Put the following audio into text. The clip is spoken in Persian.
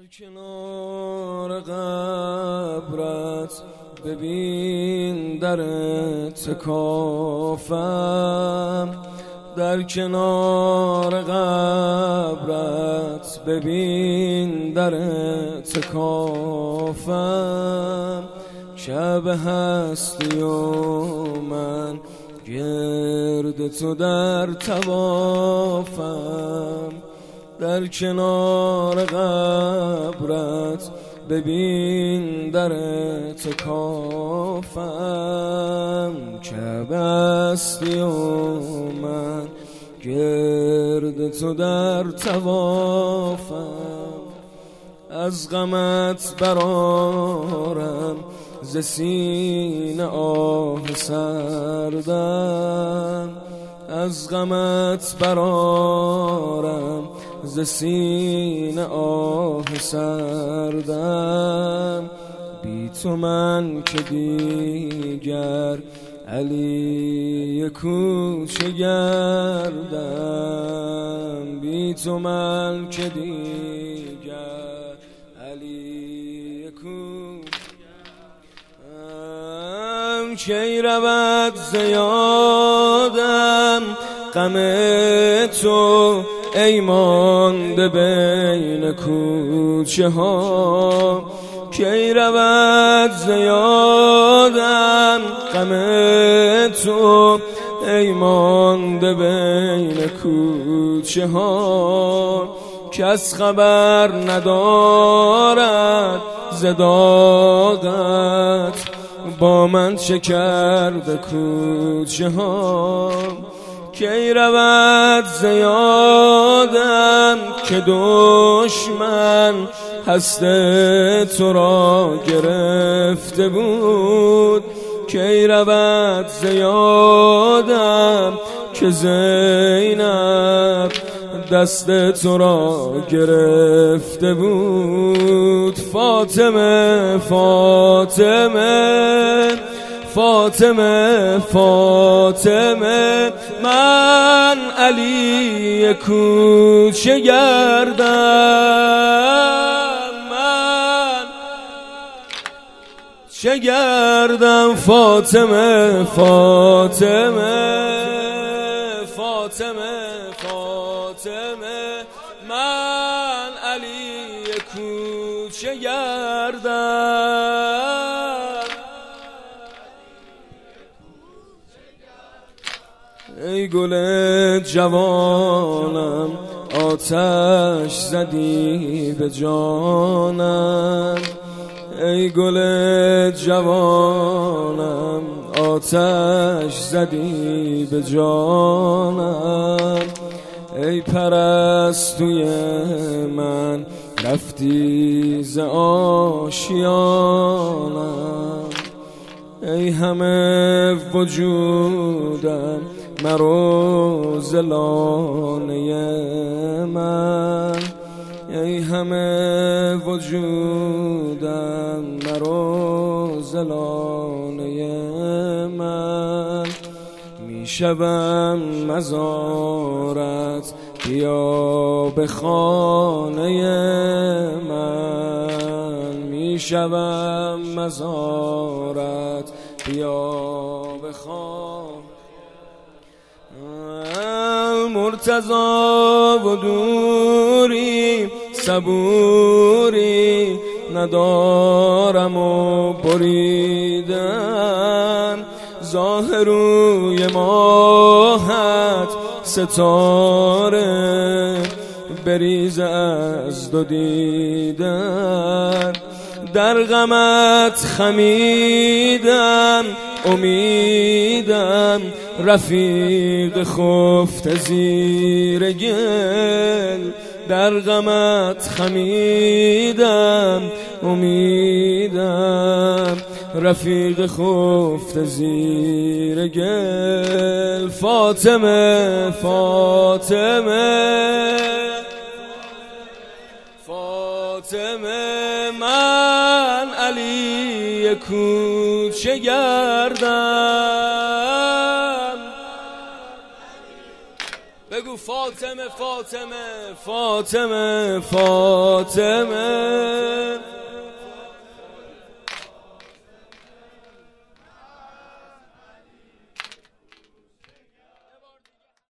در کنار قبرت ببین در تکافم. در کنار قبرت ببین در تکافم. شب هستی و من گرد تو در توافم در کنار قبرت ببین در تکافم که بستی و من گرد تو در توافم از غمت برارم ز سینه آه سردم. از غمت برارم ز سینه آه سردم. بی تو من که دیگر علی کوچه گردم. بی تو من که دیگر علی کوچه گردم. کی رود زیادم غم تو ای مانده بین کوچه ها. کی رود زیادم غم تو ای مانده بین کوچه ها. کس خبر ندارد زداغت با من چه کرده کوچه ها. کی رود زیادم که دشمن هست تو را گرفته بود؟ کی رود زیادم که زینب دست تو را گرفته بود؟ فاطمه فاطمه فاطمه فاطمه من علی کوچه گردم من چه گردم فاطمه فاطمه فاطمه فاطمه. من علی کوچه گردم گل جوانم آتش زدی به جانم. ای گل جوانم آتش زدی به جانم. ای پرستوی من رفتی ز آشیانم. ای همه وجودم مرو زلانه من ای همه وجودم مرو زلانه من می‌شوم مزارت بیا به خانه من. می‌شوم مزارت بیا به خانه مرتضا و دوری صبوری ندارم و بریدن. ظاهروی ماهت ستاره بریز از دو دیدن. در غمت خمیدم. امیدم رفیق خفت زیر گل در غمت خمیدم. امیدم رفیق خفت زیر گل. فاطمه فاطمه فاطمه. علی کوچه گردم بگو فاطمه فاطمه فاطمه فاطمه.